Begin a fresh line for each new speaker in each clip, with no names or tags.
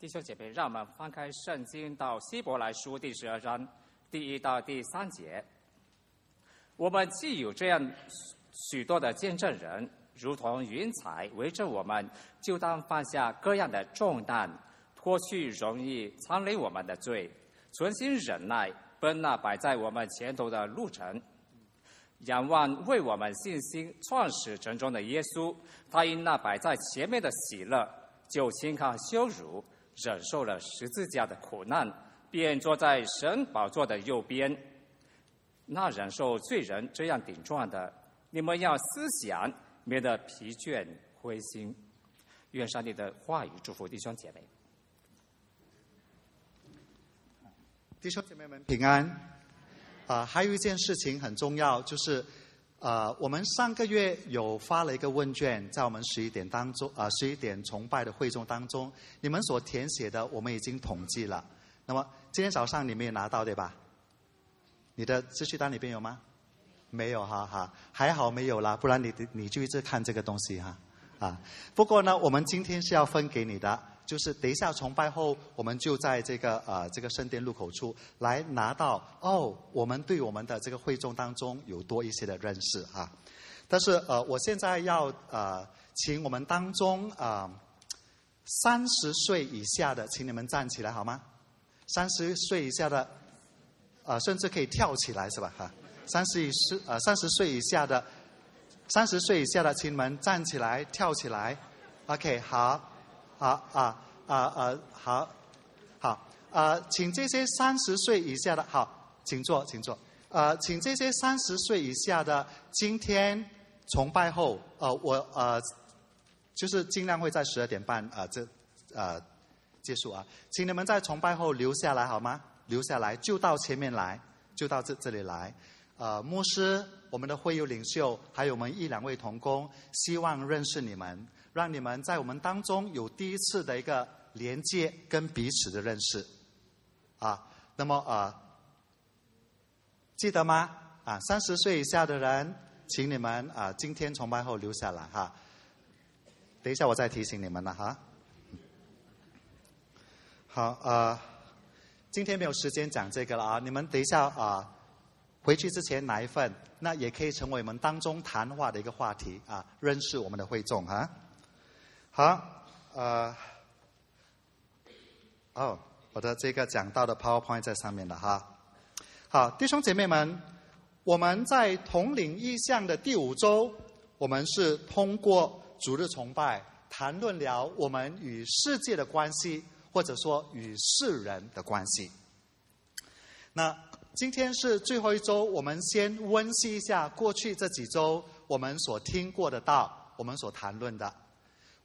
弟兄姐妹，让我们翻开圣经到希伯来书第十二章第一到第三节。我们既有这样许多的见证人，如同云彩围着我们，就当放下各样的重担，脱去容易残累我们的罪，存心忍耐，奔那摆在我们前头的路程。仰望为我们信心创始成终的耶稣，他因那摆在前面的喜乐，就轻看羞辱。忍受了十字架的苦难，便坐在神宝座的右边。那忍受罪人这样顶撞的，你们要思想，免得疲倦灰心。愿上帝的话语祝福弟兄姐妹。
弟兄姐妹们平安。啊，还有一件事情很重要，就是。呃，我们上个月有发了一个问卷，在我们十一点当中，啊，十一点崇拜的会众当中，你们所填写的我们已经统计了。那么今天早上你没有拿到对吧？你的秩序单里边有吗？没有哈哈，还好没有啦，不然你你就一直看这个东西哈啊。不过呢，我们今天是要分给你的。就是等一下崇拜后，我们就在这个呃这个圣殿入口处来拿到哦，我们对我们的这个会众当中有多一些的认识啊。但是呃，我现在要呃请我们当中啊三十岁以下的，请你们站起来好吗？三十岁以下的啊，甚至可以跳起来是吧？哈，三十以是呃三十岁以下的，三十岁以下的，请你们站起来跳起来。OK，好。好啊啊啊好，好啊，请这些三十岁以下的，好，请坐，请坐。呃，请这些三十岁以下的，今天崇拜后，呃，我呃，就是尽量会在十二点半啊，这呃结束啊，请你们在崇拜后留下来好吗？留下来就到前面来，就到这这里来。呃，牧师，我们的会友领袖，还有我们一两位同工，希望认识你们。让你们在我们当中有第一次的一个连接跟彼此的认识，啊，那么啊，记得吗？啊，三十岁以下的人，请你们啊，今天崇拜后留下来哈。等一下我再提醒你们了哈。好啊，今天没有时间讲这个了啊，你们等一下啊，回去之前拿一份，那也可以成为我们当中谈话的一个话题啊，认识我们的会众啊。好，呃，哦，我的这个讲到的 PowerPoint 在上面了哈。好，弟兄姐妹们，我们在统领意向的第五周，我们是通过逐日崇拜谈论了我们与世界的关系，或者说与世人的关系。那今天是最后一周，我们先温习一下过去这几周我们所听过的道，我们所谈论的。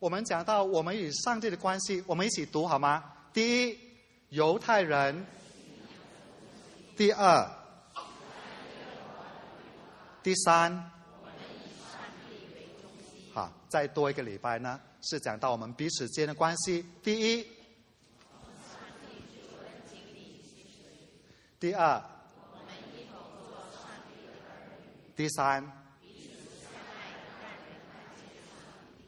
我们讲到我们与上帝的关系，我们一起读好吗？第一，犹太人；第二，第三，好，再多一个礼拜呢，是讲到我们彼此间的关系。第一，第二，第三。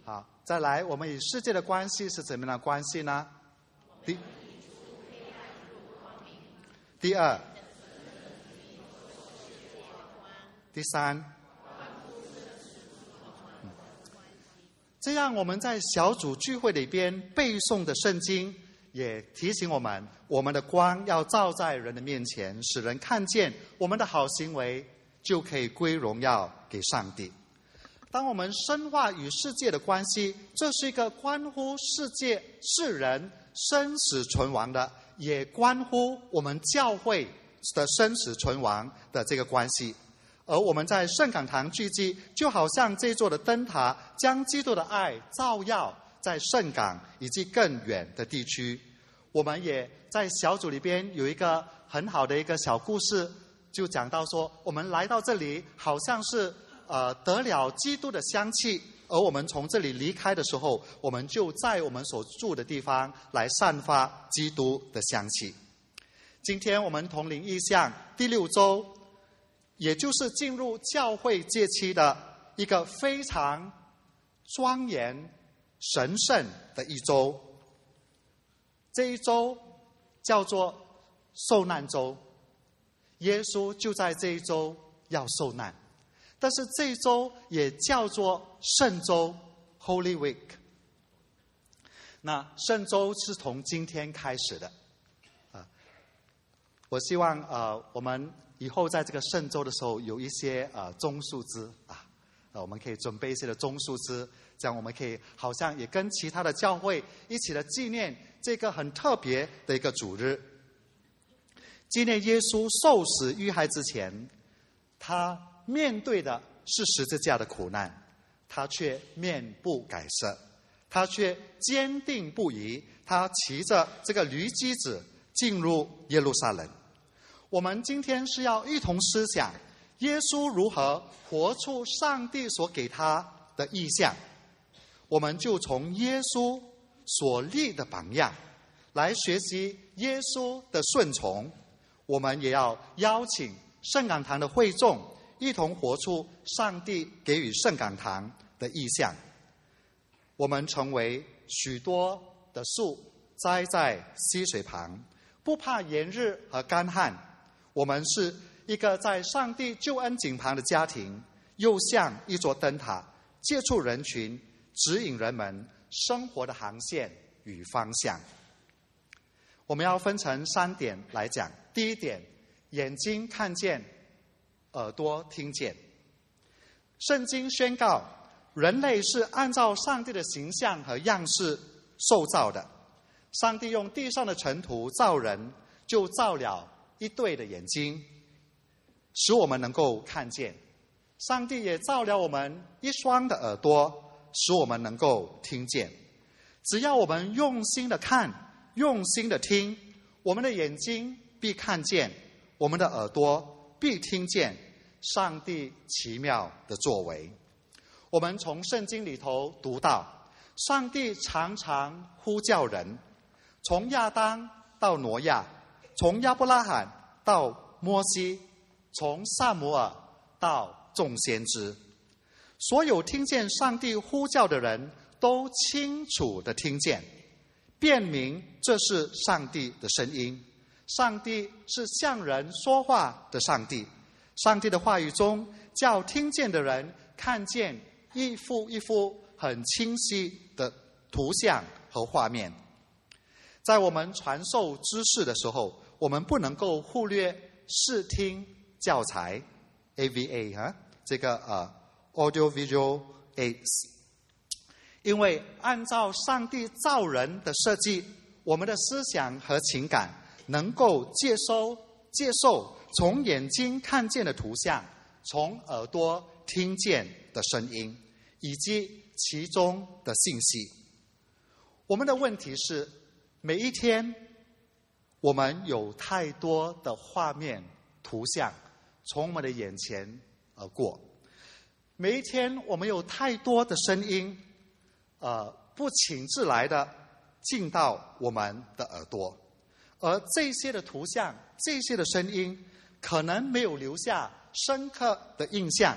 好再来，我们与世界的关系是怎么样的关系呢？第第二，第三，这样我们在小组聚会里边背诵的圣经，也提醒我们，我们的光要照在人的面前，使人看见我们的好行为，就可以归荣耀给上帝。当我们深化与世界的关系，这是一个关乎世界世人生死存亡的，也关乎我们教会的生死存亡的这个关系。而我们在圣港堂聚集，就好像这座的灯塔，将基督的爱照耀在圣港以及更远的地区。我们也在小组里边有一个很好的一个小故事，就讲到说，我们来到这里，好像是。呃，得了基督的香气，而我们从这里离开的时候，我们就在我们所住的地方来散发基督的香气。今天我们同灵意向第六周，也就是进入教会节期的一个非常庄严、神圣的一周。这一周叫做受难周，耶稣就在这一周要受难。但是这一周也叫做圣周 （Holy Week）。那圣周是从今天开始的，啊，我希望呃我们以后在这个圣周的时候有一些呃中树枝啊，呃我们可以准备一些的中树枝，这样我们可以好像也跟其他的教会一起的纪念这个很特别的一个主日，纪念耶稣受死遇害之前，他。面对的是十字架的苦难，他却面不改色，他却坚定不移。他骑着这个驴驹子进入耶路撒冷。我们今天是要一同思想耶稣如何活出上帝所给他的意象。我们就从耶稣所立的榜样来学习耶稣的顺从。我们也要邀请圣港堂的会众。一同活出上帝给予圣港堂的意象。我们成为许多的树栽在溪水旁，不怕炎日和干旱。我们是一个在上帝救恩井旁的家庭，又像一座灯塔，接触人群，指引人们生活的航线与方向。我们要分成三点来讲。第一点，眼睛看见。耳朵听见，圣经宣告，人类是按照上帝的形象和样式受造的。上帝用地上的尘土造人，就造了一对的眼睛，使我们能够看见；上帝也造了我们一双的耳朵，使我们能够听见。只要我们用心的看，用心的听，我们的眼睛必看见，我们的耳朵必听见。上帝奇妙的作为，我们从圣经里头读到，上帝常常呼叫人，从亚当到挪亚，从亚伯拉罕到摩西，从萨姆尔到众先知，所有听见上帝呼叫的人都清楚的听见，辨明这是上帝的声音。上帝是向人说话的上帝。上帝的话语中，叫听见的人看见一幅一幅很清晰的图像和画面。在我们传授知识的时候，我们不能够忽略视听教材 （AVA） 啊，这个呃 Audio Visual Aids。因为按照上帝造人的设计，我们的思想和情感能够接收接受。从眼睛看见的图像，从耳朵听见的声音，以及其中的信息。我们的问题是，每一天我们有太多的画面、图像从我们的眼前而过；每一天我们有太多的声音，呃，不请自来的进到我们的耳朵，而这些的图像、这些的声音。可能没有留下深刻的印象，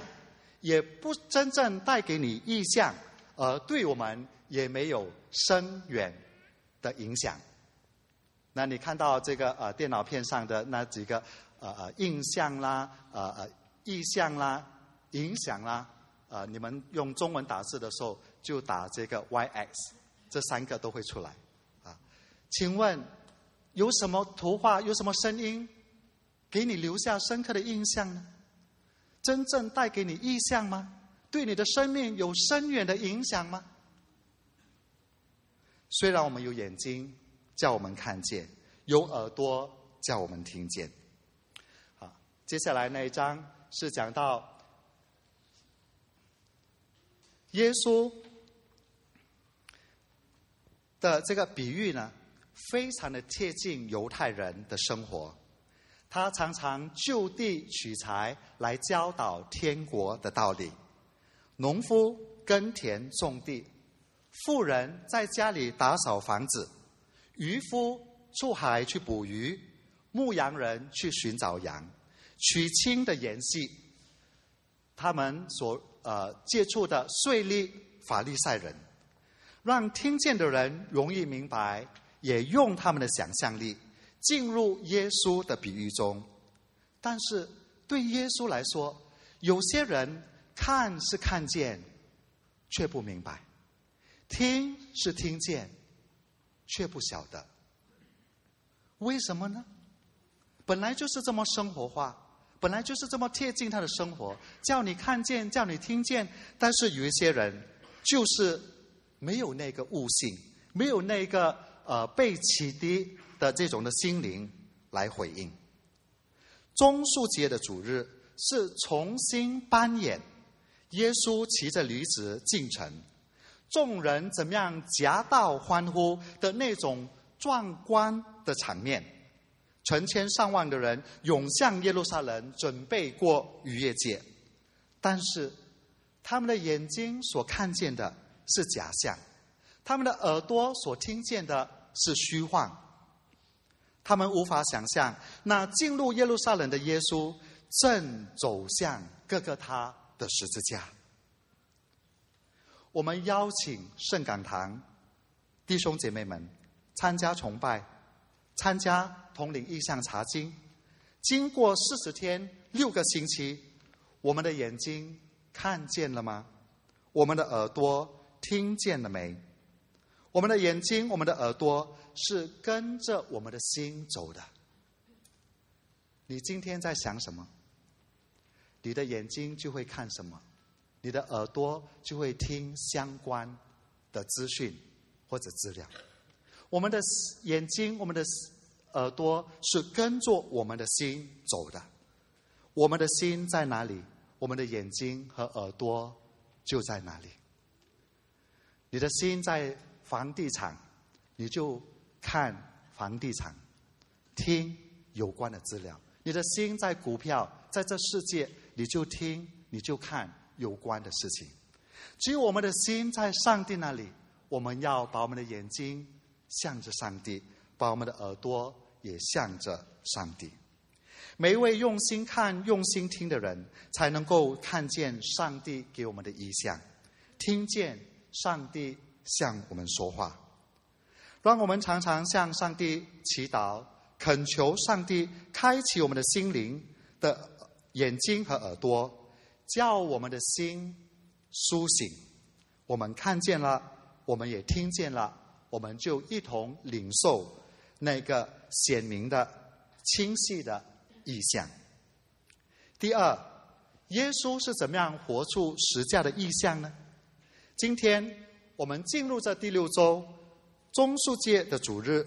也不真正带给你意象，而对我们也没有深远的影响。那你看到这个呃电脑片上的那几个呃呃印象啦，呃呃意象啦，影响啦，呃你们用中文打字的时候就打这个 Y X，这三个都会出来。啊，请问有什么图画？有什么声音？给你留下深刻的印象呢？真正带给你意象吗？对你的生命有深远的影响吗？虽然我们有眼睛叫我们看见，有耳朵叫我们听见。好，接下来那一章是讲到耶稣的这个比喻呢，非常的贴近犹太人的生活。他常常就地取材来教导天国的道理。农夫耕田种地，富人在家里打扫房子，渔夫出海去捕鱼，牧羊人去寻找羊。娶亲的演戏，他们所呃接触的税吏法利赛人，让听见的人容易明白也用他们的想象力进入耶稣的比喻中。但是对耶稣来说，有些人看是看见，却不明白；听是听见，却不晓得。为什么呢？本来就是这么生活化，本来就是这么贴近他的生活，叫你看见，叫你听见。但是有一些人就是没有那个悟性，没有那个呃被启迪的这种的心灵来回应。中树节的主日是重新扮演耶稣骑着驴子进城，众人怎么样夹道欢呼的那种壮观的场面，成千上万的人涌向耶路撒冷，准备过逾越节，但是他们的眼睛所看见的是假象，他们的耳朵所听见的是虚幻。他们无法想象，那进入耶路撒冷的耶稣正走向各个他的十字架。我们邀请圣港堂弟兄姐妹们参加崇拜，参加统领意向查经。经过四十天六个星期，我们的眼睛看见了吗？我们的耳朵听见了没？我们的眼睛，我们的耳朵。是跟着我们的心走的。你今天在想什么？你的眼睛就会看什么，你的耳朵就会听相关的资讯或者资料。我们的眼睛、我们的耳朵是跟着我们的心走的。我们的心在哪里，我们的眼睛和耳朵就在哪里。你的心在房地产，你就。看房地产，听有关的资料。你的心在股票，在这世界，你就听，你就看有关的事情。只有我们的心在上帝那里，我们要把我们的眼睛向着上帝，把我们的耳朵也向着上帝。每一位用心看、用心听的人，才能够看见上帝给我们的意象，听见上帝向我们说话。让我们常常向上帝祈祷，恳求上帝开启我们的心灵的眼睛和耳朵，叫我们的心苏醒。我们看见了，我们也听见了，我们就一同领受那个显明的、清晰的意象。第二，耶稣是怎么样活出实价的意象呢？今天我们进入这第六周。中树节的主日，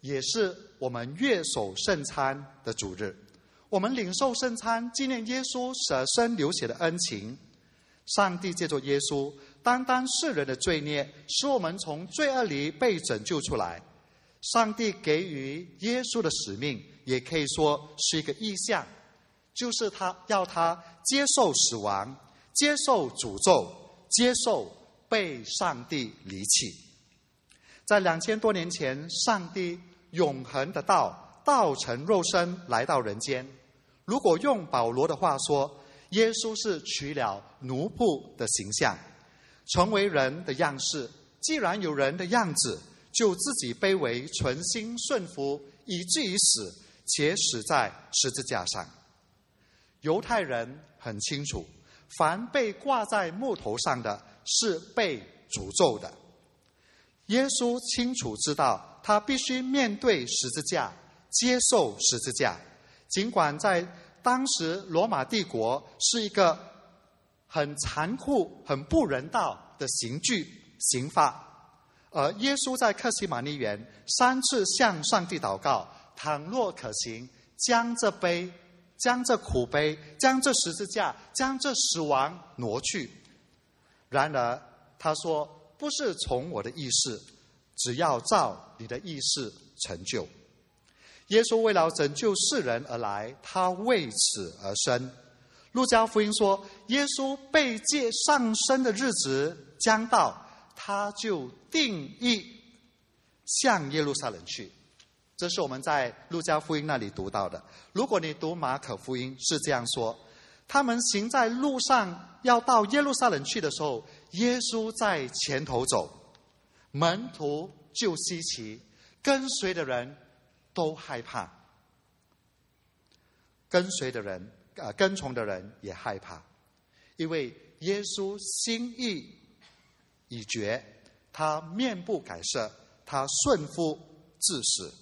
也是我们月守圣餐的主日。我们领受圣餐，纪念耶稣舍身流血的恩情。上帝借助耶稣担当世人的罪孽，使我们从罪恶里被拯救出来。上帝给予耶稣的使命，也可以说是一个意象，就是他要他接受死亡，接受诅咒，接受被上帝离弃。在两千多年前，上帝永恒的道道成肉身来到人间。如果用保罗的话说，耶稣是取了奴仆的形象，成为人的样式。既然有人的样子，就自己卑微，存心顺服，以至于死，且死在十字架上。犹太人很清楚，凡被挂在木头上的是被诅咒的。耶稣清楚知道，他必须面对十字架，接受十字架。尽管在当时罗马帝国是一个很残酷、很不人道的刑具刑罚，而耶稣在克西马尼园三次向上帝祷告：倘若可行，将这杯、将这苦杯、将这十字架、将这死亡挪去。然而，他说。不是从我的意识，只要照你的意识成就。耶稣为了拯救世人而来，他为此而生。路加福音说，耶稣被借上升的日子将到，他就定义向耶路撒冷去。这是我们在路加福音那里读到的。如果你读马可福音，是这样说：他们行在路上要到耶路撒冷去的时候。耶稣在前头走，门徒就稀奇，跟随的人都害怕，跟随的人呃跟从的人也害怕，因为耶稣心意已决，他面不改色，他顺服至死。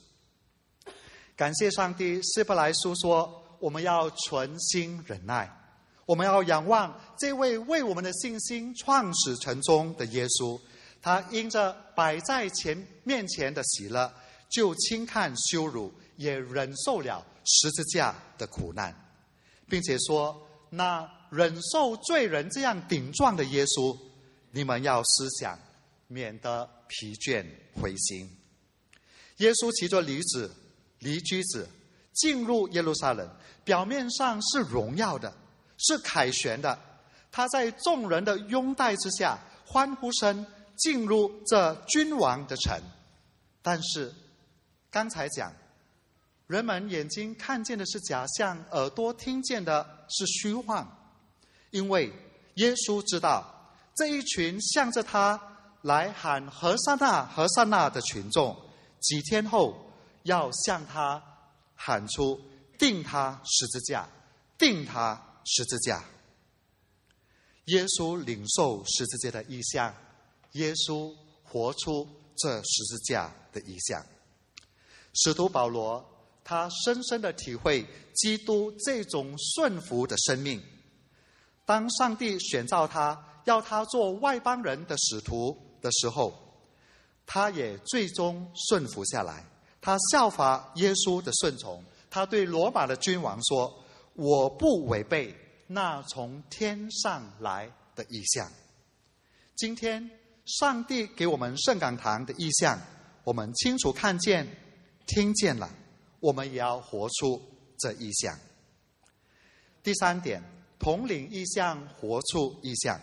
感谢上帝，希伯来书说，我们要存心忍耐，我们要仰望这位为我们的信心创始成终的耶稣。他因着摆在前面前的喜乐，就轻看羞辱，也忍受了十字架的苦难，并且说：“那忍受罪人这样顶撞的耶稣，你们要思想，免得疲倦灰心。”耶稣骑着驴子、驴驹子进入耶路撒冷，表面上是荣耀的，是凯旋的。他在众人的拥戴之下，欢呼声。进入这君王的城，但是刚才讲，人们眼睛看见的是假象，耳朵听见的是虚幻，因为耶稣知道这一群向着他来喊何塞纳何塞纳的群众，几天后要向他喊出定他十字架，定他十字架。耶稣领受十字架的意象。耶稣活出这十字架的意象，使徒保罗他深深的体会基督这种顺服的生命。当上帝选召他要他做外邦人的使徒的时候，他也最终顺服下来。他效法耶稣的顺从，他对罗马的君王说：“我不违背那从天上来的意象。”今天。上帝给我们圣港堂的意象，我们清楚看见、听见了，我们也要活出这意象。第三点，统领意象，活出意象。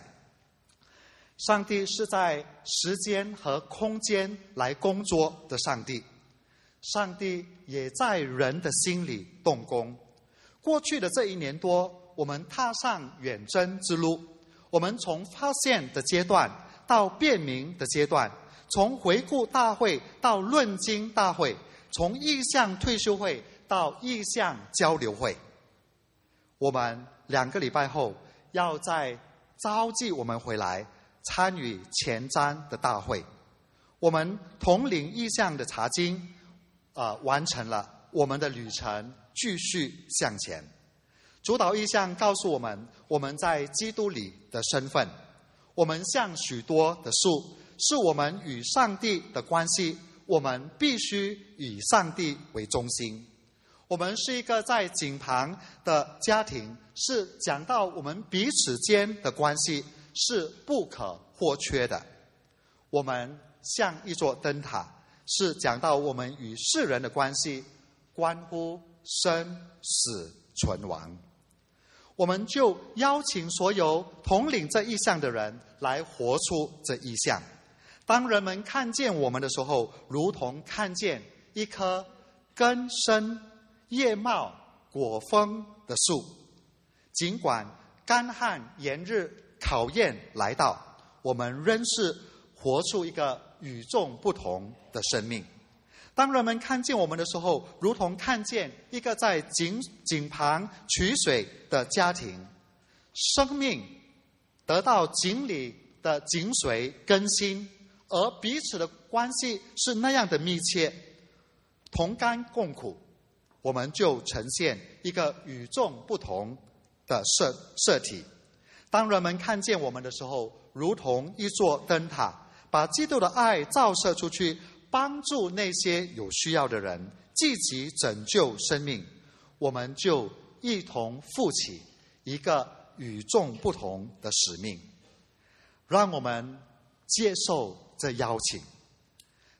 上帝是在时间和空间来工作的上帝，上帝也在人的心里动工。过去的这一年多，我们踏上远征之路，我们从发现的阶段。到辨明的阶段，从回顾大会到论经大会，从意向退休会到意向交流会，我们两个礼拜后要再召集我们回来参与前瞻的大会。我们统领意向的查经，啊，完成了我们的旅程，继续向前。主导意向告诉我们，我们在基督里的身份。我们像许多的树，是我们与上帝的关系。我们必须以上帝为中心。我们是一个在井旁的家庭，是讲到我们彼此间的关系是不可或缺的。我们像一座灯塔，是讲到我们与世人的关系，关乎生死存亡。我们就邀请所有统领这意象的人来活出这意象。当人们看见我们的时候，如同看见一棵根深叶茂、果丰的树。尽管干旱炎日考验来到，我们仍是活出一个与众不同的生命。当人们看见我们的时候，如同看见一个在井井旁取水的家庭，生命得到井里的井水更新，而彼此的关系是那样的密切，同甘共苦，我们就呈现一个与众不同的色色体。当人们看见我们的时候，如同一座灯塔，把基督的爱照射出去。帮助那些有需要的人，积极拯救生命，我们就一同负起一个与众不同的使命。让我们接受这邀请，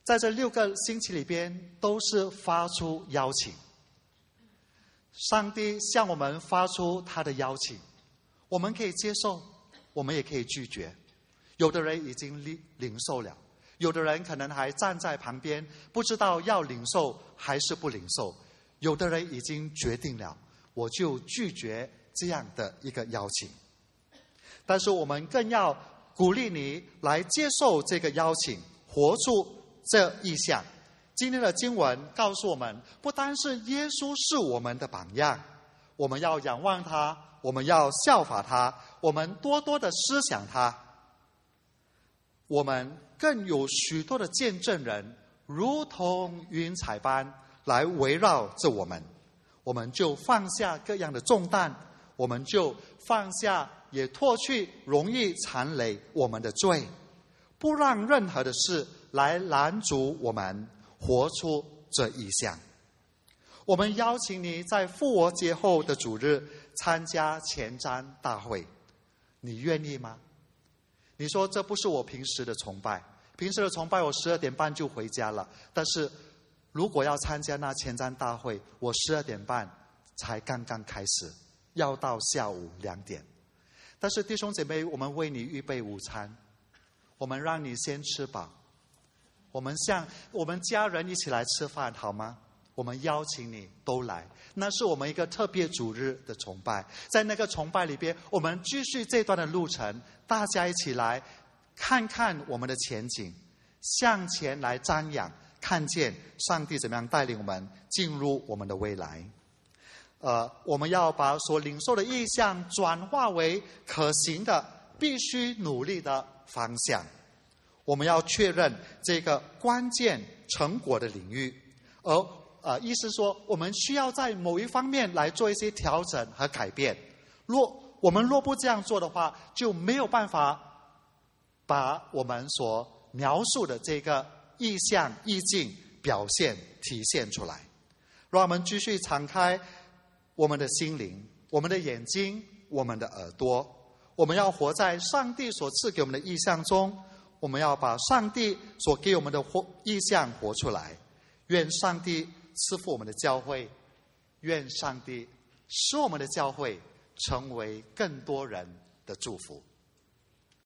在这六个星期里边，都是发出邀请。上帝向我们发出他的邀请，我们可以接受，我们也可以拒绝。有的人已经领领受了。有的人可能还站在旁边，不知道要领受还是不领受。有的人已经决定了，我就拒绝这样的一个邀请。但是我们更要鼓励你来接受这个邀请，活出这意向，今天的经文告诉我们，不单是耶稣是我们的榜样，我们要仰望他，我们要效法他，我们多多的思想他。我们更有许多的见证人，如同云彩般来围绕着我们，我们就放下各样的重担，我们就放下也脱去容易缠累我们的罪，不让任何的事来拦阻我们。活出这一项。我们邀请你在复活节后的主日参加前瞻大会，你愿意吗？你说这不是我平时的崇拜，平时的崇拜我十二点半就回家了。但是如果要参加那前瞻大会，我十二点半才刚刚开始，要到下午两点。但是弟兄姐妹，我们为你预备午餐，我们让你先吃饱。我们像我们家人一起来吃饭好吗？我们邀请你都来，那是我们一个特别主日的崇拜。在那个崇拜里边，我们继续这段的路程，大家一起来看看我们的前景，向前来瞻仰，看见上帝怎么样带领我们进入我们的未来。呃，我们要把所领受的意向转化为可行的、必须努力的方向。我们要确认这个关键成果的领域，而呃，意思说，我们需要在某一方面来做一些调整和改变。若我们若不这样做的话，就没有办法把我们所描述的这个意象、意境表现体现出来。让我们继续敞开我们的心灵、我们的眼睛、我们的耳朵，我们要活在上帝所赐给我们的意象中。我们要把上帝所给我们的活意象活出来，愿上帝赐福我们的教会，愿上帝使我们的教会成为更多人的祝福。